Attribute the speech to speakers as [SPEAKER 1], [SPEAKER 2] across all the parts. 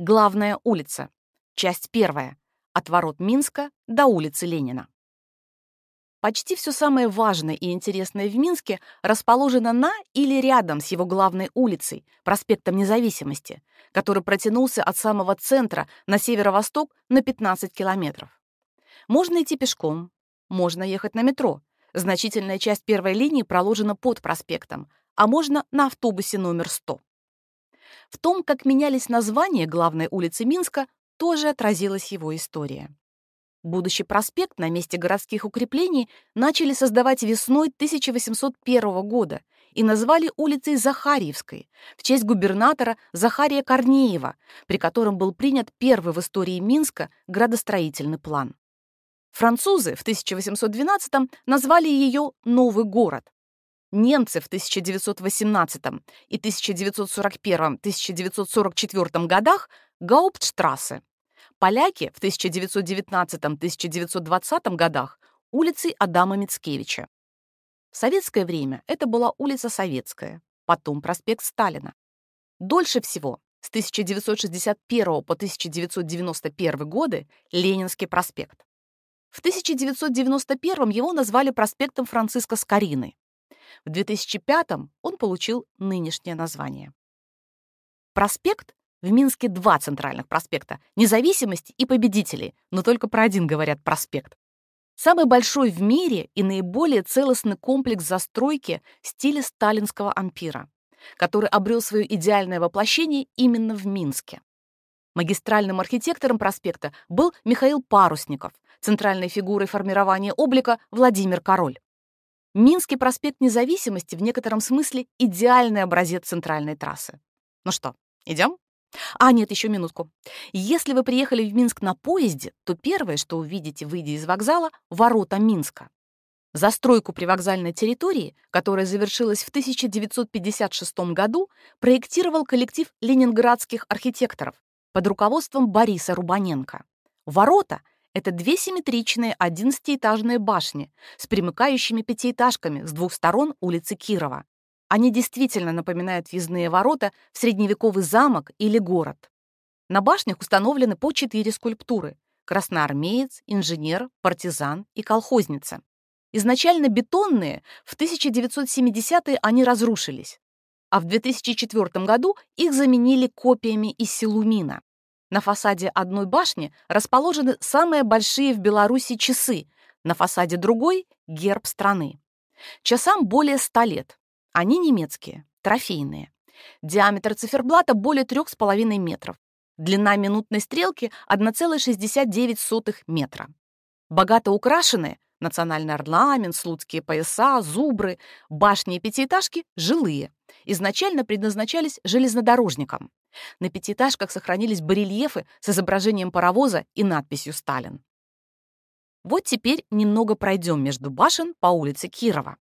[SPEAKER 1] Главная улица. Часть первая. От ворот Минска до улицы Ленина. Почти все самое важное и интересное в Минске расположено на или рядом с его главной улицей, проспектом Независимости, который протянулся от самого центра на северо-восток на 15 километров. Можно идти пешком, можно ехать на метро. Значительная часть первой линии проложена под проспектом, а можно на автобусе номер 100. В том, как менялись названия главной улицы Минска, тоже отразилась его история. Будущий проспект на месте городских укреплений начали создавать весной 1801 года и назвали улицей Захарьевской в честь губернатора Захария Корнеева, при котором был принят первый в истории Минска градостроительный план. Французы в 1812 назвали ее «Новый город», Немцы в 1918 и 1941-1944 годах – Гауптштрассе. Поляки в 1919-1920 годах – улицей Адама Мицкевича. В советское время это была улица Советская, потом проспект Сталина. Дольше всего, с 1961 по 1991 годы, Ленинский проспект. В 1991 его назвали проспектом Франциска Скорины. В 2005 он получил нынешнее название. Проспект в Минске два центральных проспекта – Независимости и Победителей, но только про один говорят проспект. Самый большой в мире и наиболее целостный комплекс застройки в стиле сталинского ампира, который обрел свое идеальное воплощение именно в Минске. Магистральным архитектором проспекта был Михаил Парусников, центральной фигурой формирования облика Владимир Король. Минский проспект Независимости в некотором смысле идеальный образец центральной трассы. Ну что, идем? А, нет, еще минутку. Если вы приехали в Минск на поезде, то первое, что увидите, выйдя из вокзала, ворота Минска. Застройку привокзальной территории, которая завершилась в 1956 году, проектировал коллектив ленинградских архитекторов под руководством Бориса Рубаненко. Ворота — это две симметричные одиннадцатиэтажные башни с примыкающими пятиэтажками с двух сторон улицы Кирова. Они действительно напоминают въездные ворота в средневековый замок или город. На башнях установлены по четыре скульптуры – красноармеец, инженер, партизан и колхозница. Изначально бетонные, в 1970-е они разрушились, а в 2004 году их заменили копиями из силумина. На фасаде одной башни расположены самые большие в Беларуси часы, на фасаде другой — герб страны. Часам более 100 лет. Они немецкие, трофейные. Диаметр циферблата более 3,5 метров. Длина минутной стрелки 1,69 метра. Богато украшенные — национальный орнамент, слуцкие пояса, зубры, башни и пятиэтажки — жилые. Изначально предназначались железнодорожникам. На пятиэтажках сохранились барельефы с изображением паровоза и надписью «Сталин». Вот теперь немного пройдем между башен по улице Кирова.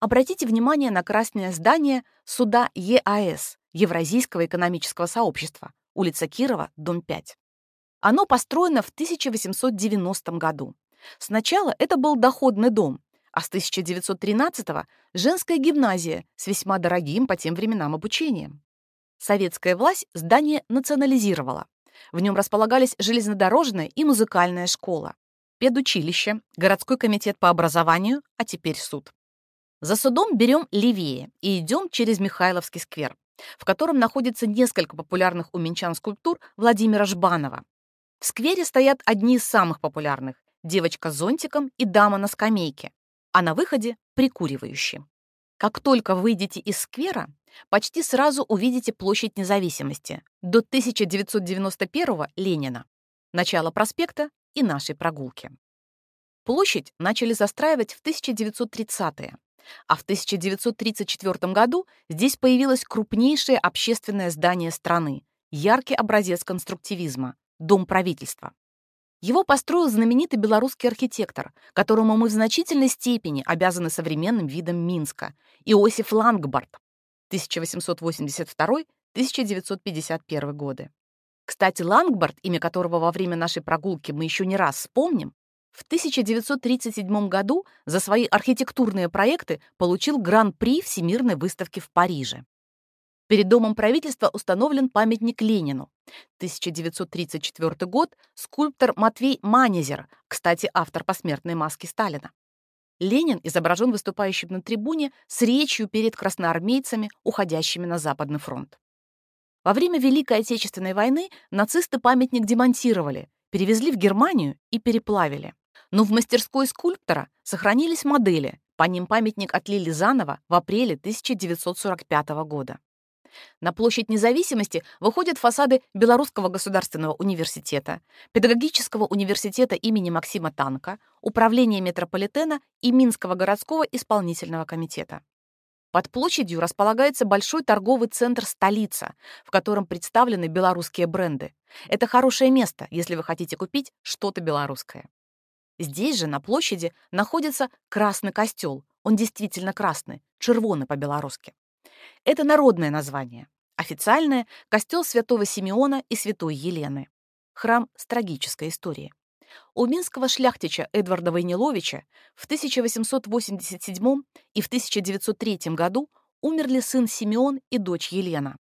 [SPEAKER 1] Обратите внимание на красное здание суда ЕАС, Евразийского экономического сообщества, улица Кирова, дом 5. Оно построено в 1890 году. Сначала это был доходный дом, а с 1913-го — женская гимназия с весьма дорогим по тем временам обучением. Советская власть здание национализировала. В нем располагались железнодорожная и музыкальная школа, педучилище, городской комитет по образованию, а теперь суд. За судом берем левее и идем через Михайловский сквер, в котором находится несколько популярных у минчан скульптур Владимира Жбанова. В сквере стоят одни из самых популярных – девочка с зонтиком и дама на скамейке, а на выходе – прикуривающие. Как только выйдете из сквера, почти сразу увидите площадь независимости до 1991 Ленина, начало проспекта и нашей прогулки. Площадь начали застраивать в 1930-е, а в 1934 году здесь появилось крупнейшее общественное здание страны, яркий образец конструктивизма — Дом правительства. Его построил знаменитый белорусский архитектор, которому мы в значительной степени обязаны современным видом Минска, Иосиф Лангбард, 1882-1951 годы. Кстати, Лангбард, имя которого во время нашей прогулки мы еще не раз вспомним, в 1937 году за свои архитектурные проекты получил Гран-при Всемирной выставки в Париже. Перед Домом правительства установлен памятник Ленину. 1934 год, скульптор Матвей Манезер, кстати, автор посмертной маски Сталина. Ленин изображен выступающим на трибуне с речью перед красноармейцами, уходящими на Западный фронт. Во время Великой Отечественной войны нацисты памятник демонтировали, перевезли в Германию и переплавили. Но в мастерской скульптора сохранились модели, по ним памятник отлили заново в апреле 1945 года. На площадь независимости выходят фасады Белорусского государственного университета, Педагогического университета имени Максима Танка, Управления метрополитена и Минского городского исполнительного комитета. Под площадью располагается большой торговый центр «Столица», в котором представлены белорусские бренды. Это хорошее место, если вы хотите купить что-то белорусское. Здесь же, на площади, находится Красный костел. Он действительно красный, червоный по-белорусски. Это народное название. Официальное — костел святого Симеона и святой Елены. Храм с трагической историей. У минского шляхтича Эдварда Войниловича в 1887 и в 1903 году умерли сын Симеон и дочь Елена.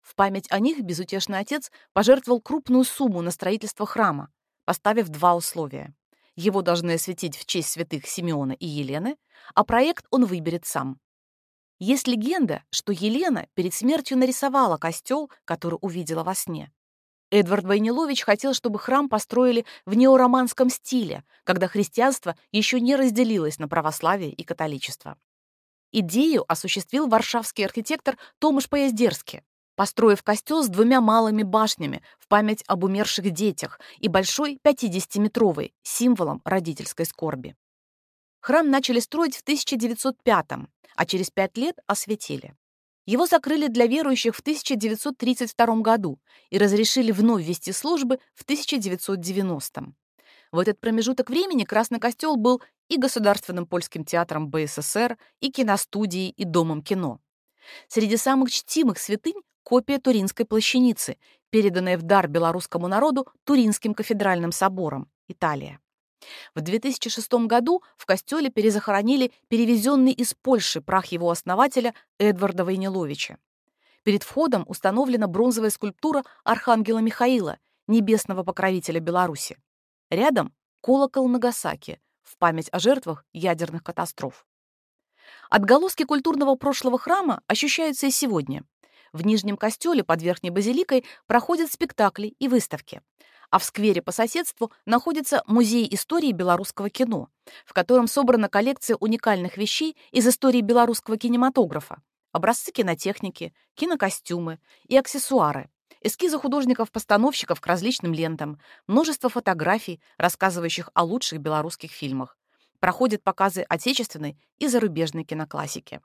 [SPEAKER 1] В память о них безутешный отец пожертвовал крупную сумму на строительство храма, поставив два условия. Его должны осветить в честь святых Симеона и Елены, а проект он выберет сам. Есть легенда, что Елена перед смертью нарисовала костел, который увидела во сне. Эдвард Войнилович хотел, чтобы храм построили в неороманском стиле, когда христианство еще не разделилось на православие и католичество. Идею осуществил варшавский архитектор Томаш Поездерский, построив костел с двумя малыми башнями в память об умерших детях и большой 50-метровой, символом родительской скорби. Храм начали строить в 1905 а через пять лет осветили. Его закрыли для верующих в 1932 году и разрешили вновь вести службы в 1990. В этот промежуток времени Красный костел был и Государственным польским театром БССР, и киностудией, и Домом кино. Среди самых чтимых святынь копия Туринской плащаницы, переданная в дар белорусскому народу Туринским кафедральным собором, Италия. В 2006 году в костеле перезахоронили перевезенный из Польши прах его основателя Эдварда Войниловича. Перед входом установлена бронзовая скульптура Архангела Михаила, небесного покровителя Беларуси. Рядом колокол Нагасаки в память о жертвах ядерных катастроф. Отголоски культурного прошлого храма ощущаются и сегодня. В Нижнем костеле под Верхней базиликой проходят спектакли и выставки а в сквере по соседству находится Музей истории белорусского кино, в котором собрана коллекция уникальных вещей из истории белорусского кинематографа, образцы кинотехники, кинокостюмы и аксессуары, эскизы художников-постановщиков к различным лентам, множество фотографий, рассказывающих о лучших белорусских фильмах. Проходят показы отечественной и зарубежной киноклассики.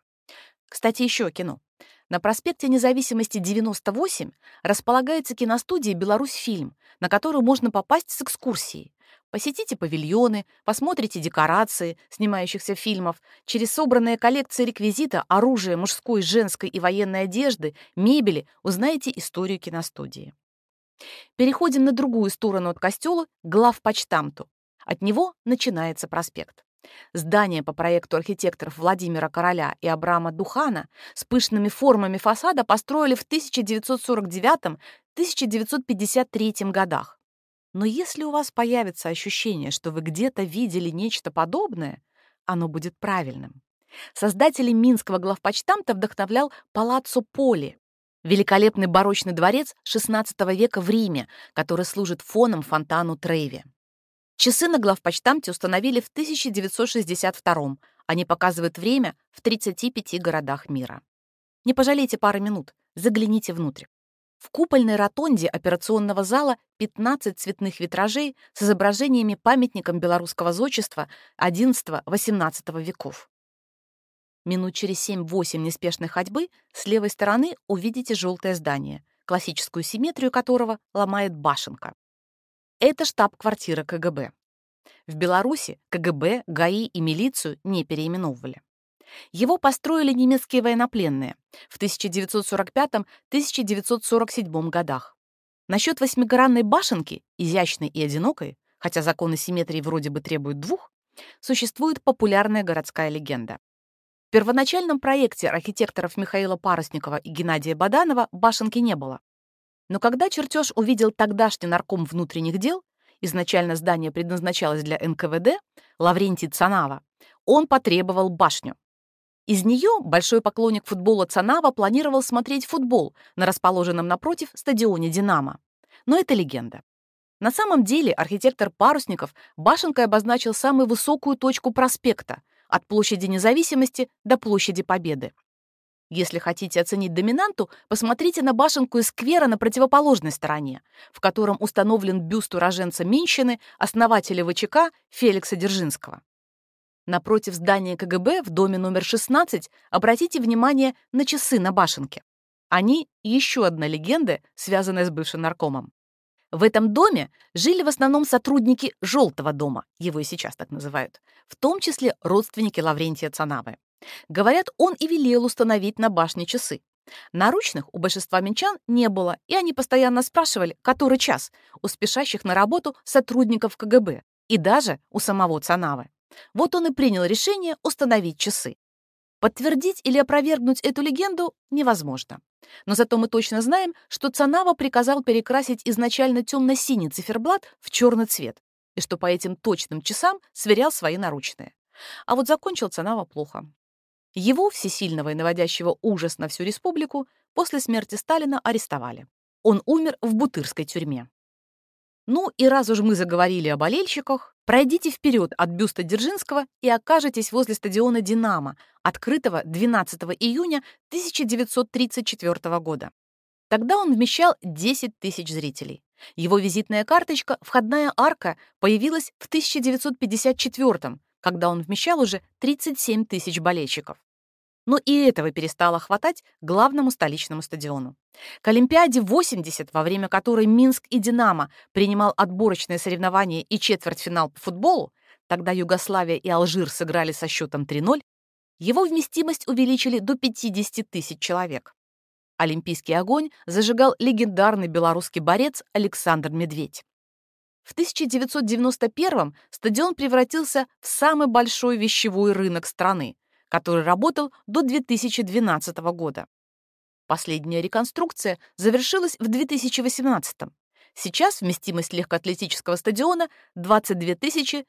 [SPEAKER 1] Кстати, еще кино. На проспекте Независимости 98 располагается киностудия «Беларусь-фильм», на которую можно попасть с экскурсией. Посетите павильоны, посмотрите декорации снимающихся фильмов, через собранные коллекции реквизита, оружия, мужской, женской и военной одежды, мебели узнаете историю киностудии. Переходим на другую сторону от костела, к главпочтамту. От него начинается проспект. Здание по проекту архитекторов Владимира Короля и Абрама Духана с пышными формами фасада построили в 1949-1953 годах. Но если у вас появится ощущение, что вы где-то видели нечто подобное, оно будет правильным. Создатели Минского главпочтамта вдохновлял Палаццо Поли, великолепный барочный дворец XVI века в Риме, который служит фоном фонтану Трейви. Часы на главпочтамте установили в 1962 Они показывают время в 35 городах мира. Не пожалейте пары минут, загляните внутрь. В купольной ротонде операционного зала 15 цветных витражей с изображениями памятником белорусского зодчества XI-XVIII веков. Минут через 7-8 неспешной ходьбы с левой стороны увидите желтое здание, классическую симметрию которого ломает башенка. Это штаб-квартира КГБ. В Беларуси КГБ, ГАИ и милицию не переименовывали. Его построили немецкие военнопленные в 1945-1947 годах. Насчет восьмигранной башенки, изящной и одинокой, хотя законы симметрии вроде бы требуют двух, существует популярная городская легенда. первоначальном проекте архитекторов Михаила Парусникова и Геннадия Баданова башенки не было. Но когда чертеж увидел тогдашний нарком внутренних дел, изначально здание предназначалось для НКВД, Лаврентий Цанава, он потребовал башню. Из нее большой поклонник футбола Цанава планировал смотреть футбол на расположенном напротив стадионе «Динамо». Но это легенда. На самом деле архитектор Парусников башенкой обозначил самую высокую точку проспекта от площади Независимости до площади Победы. Если хотите оценить доминанту, посмотрите на башенку из сквера на противоположной стороне, в котором установлен бюст уроженца Минщины, основателя ВЧК Феликса Дзержинского. Напротив здания КГБ в доме номер 16 обратите внимание на часы на башенке. Они — еще одна легенда, связанная с бывшим наркомом. В этом доме жили в основном сотрудники «желтого дома», его и сейчас так называют, в том числе родственники Лаврентия Цанавы. Говорят, он и велел установить на башне часы. Наручных у большинства минчан не было, и они постоянно спрашивали, который час, у спешащих на работу сотрудников КГБ и даже у самого Цанавы. Вот он и принял решение установить часы. Подтвердить или опровергнуть эту легенду невозможно. Но зато мы точно знаем, что Цанава приказал перекрасить изначально темно-синий циферблат в черный цвет, и что по этим точным часам сверял свои наручные. А вот закончил Цанава плохо. Его, всесильного и наводящего ужас на всю республику, после смерти Сталина арестовали. Он умер в Бутырской тюрьме. Ну и раз уж мы заговорили о болельщиках, пройдите вперед от бюста Дзержинского и окажетесь возле стадиона «Динамо», открытого 12 июня 1934 года. Тогда он вмещал 10 тысяч зрителей. Его визитная карточка «Входная арка» появилась в 1954 когда он вмещал уже 37 тысяч болельщиков. Но и этого перестало хватать главному столичному стадиону. К Олимпиаде 80, во время которой Минск и «Динамо» принимал отборочные соревнования и четвертьфинал по футболу, тогда Югославия и Алжир сыграли со счетом 3-0, его вместимость увеличили до 50 тысяч человек. Олимпийский огонь зажигал легендарный белорусский борец Александр Медведь. В 1991 стадион превратился в самый большой вещевой рынок страны, который работал до 2012 года. Последняя реконструкция завершилась в 2018 Сейчас вместимость легкоатлетического стадиона 22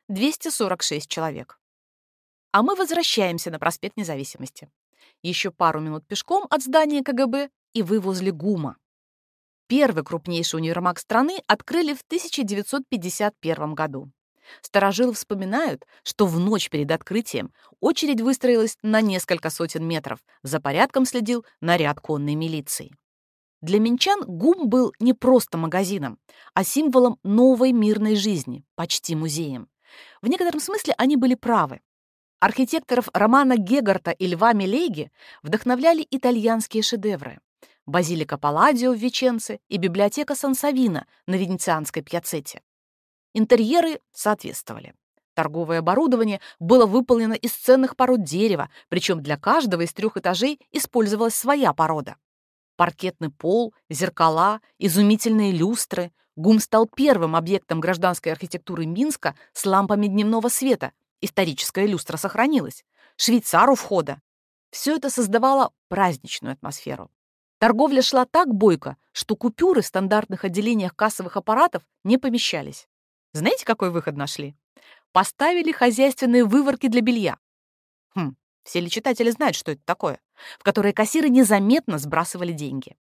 [SPEAKER 1] 246 человек. А мы возвращаемся на проспект Независимости. Еще пару минут пешком от здания КГБ, и вы возле ГУМа. Первый крупнейший универмаг страны открыли в 1951 году. Старожилы вспоминают, что в ночь перед открытием очередь выстроилась на несколько сотен метров, за порядком следил наряд конной милиции. Для минчан ГУМ был не просто магазином, а символом новой мирной жизни, почти музеем. В некотором смысле они были правы. Архитекторов Романа Гегарта и Льва Мелеги вдохновляли итальянские шедевры базилика Палладио в Веченце и библиотека Сан-Савино на Венецианской пьяцете. Интерьеры соответствовали. Торговое оборудование было выполнено из ценных пород дерева, причем для каждого из трех этажей использовалась своя порода. Паркетный пол, зеркала, изумительные люстры. ГУМ стал первым объектом гражданской архитектуры Минска с лампами дневного света. Историческая люстра сохранилась. Швейцар у входа. Все это создавало праздничную атмосферу. Торговля шла так бойко, что купюры в стандартных отделениях кассовых аппаратов не помещались. Знаете, какой выход нашли? Поставили хозяйственные выворки для белья. Хм, все ли читатели знают, что это такое? В которые кассиры незаметно сбрасывали деньги.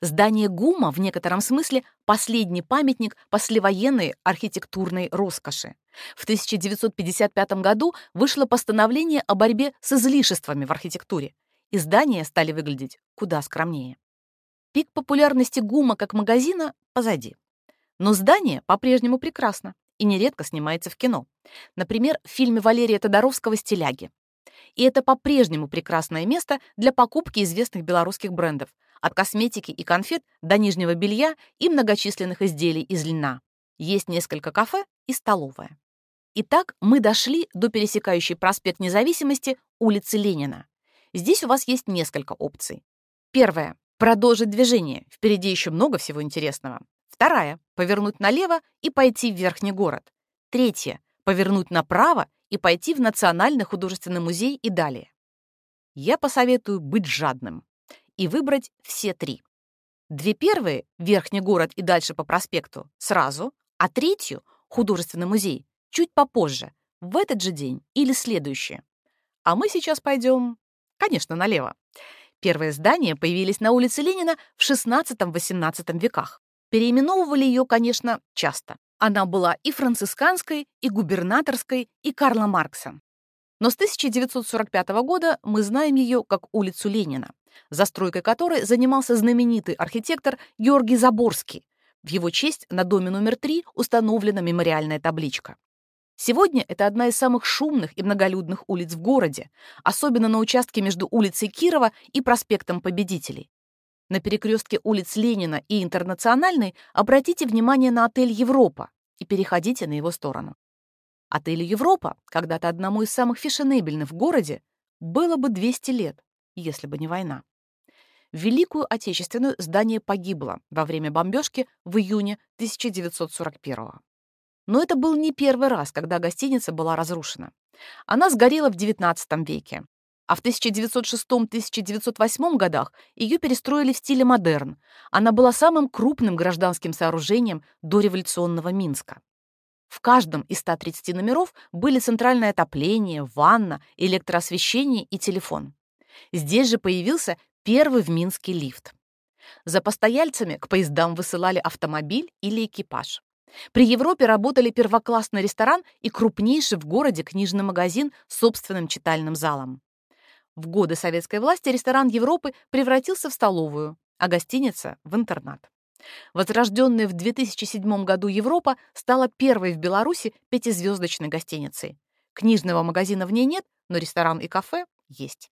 [SPEAKER 1] Здание ГУМа в некотором смысле последний памятник послевоенной архитектурной роскоши. В 1955 году вышло постановление о борьбе с излишествами в архитектуре, и здания стали выглядеть куда скромнее. Пик популярности ГУМа как магазина позади. Но здание по-прежнему прекрасно и нередко снимается в кино. Например, в фильме Валерия Тодоровского «Стиляги». И это по-прежнему прекрасное место для покупки известных белорусских брендов, от косметики и конфет до нижнего белья и многочисленных изделий из льна. Есть несколько кафе и столовая. Итак, мы дошли до пересекающей проспект Независимости улицы Ленина. Здесь у вас есть несколько опций. Первая — продолжить движение. Впереди еще много всего интересного. Вторая — повернуть налево и пойти в Верхний город. Третья — повернуть направо и пойти в Национальный художественный музей и далее. я посоветую быть жадным и выбрать все три. Две первые — Верхний город и дальше по проспекту — сразу, а третью — Художественный музей — чуть попозже, в этот же день или следующее. А мы сейчас пойдем, конечно, налево. Первые здания появились на улице Ленина в XVI-XVIII веках. Переименовывали ее, конечно, часто. Она была и францисканской, и губернаторской, и Карла Маркса. Но с 1945 года мы знаем ее как улицу Ленина застройкой которой занимался знаменитый архитектор Георгий Заборский. В его честь на доме номер 3 установлена мемориальная табличка. Сегодня это одна из самых шумных и многолюдных улиц в городе, особенно на участке между улицей Кирова и проспектом Победителей. На перекрестке улиц Ленина и Интернациональной обратите внимание на отель «Европа» и переходите на его сторону. Отелю «Европа», когда-то одному из самых фешенебельных в городе, было бы 200 лет, если бы не война. Великую Отечественную здание погибло во время бомбежки в июне 1941 -го. Но это был не первый раз, когда гостиница была разрушена. Она сгорела в XIX веке, а в 1906-1908 годах ее перестроили в стиле модерн. Она была самым крупным гражданским сооружением до революционного Минска. В каждом из 130 номеров были центральное отопление, ванна, электроосвещение и телефон. Здесь же появился первый в Минске лифт. За постояльцами к поездам высылали автомобиль или экипаж. При Европе работали первоклассный ресторан и крупнейший в городе книжный магазин с собственным читальным залом. В годы советской власти ресторан Европы превратился в столовую, а гостиница — в интернат. Возрожденная в 2007 году Европа стала первой в Беларуси пятизвездочной гостиницей. Книжного магазина в ней нет, но ресторан и кафе есть.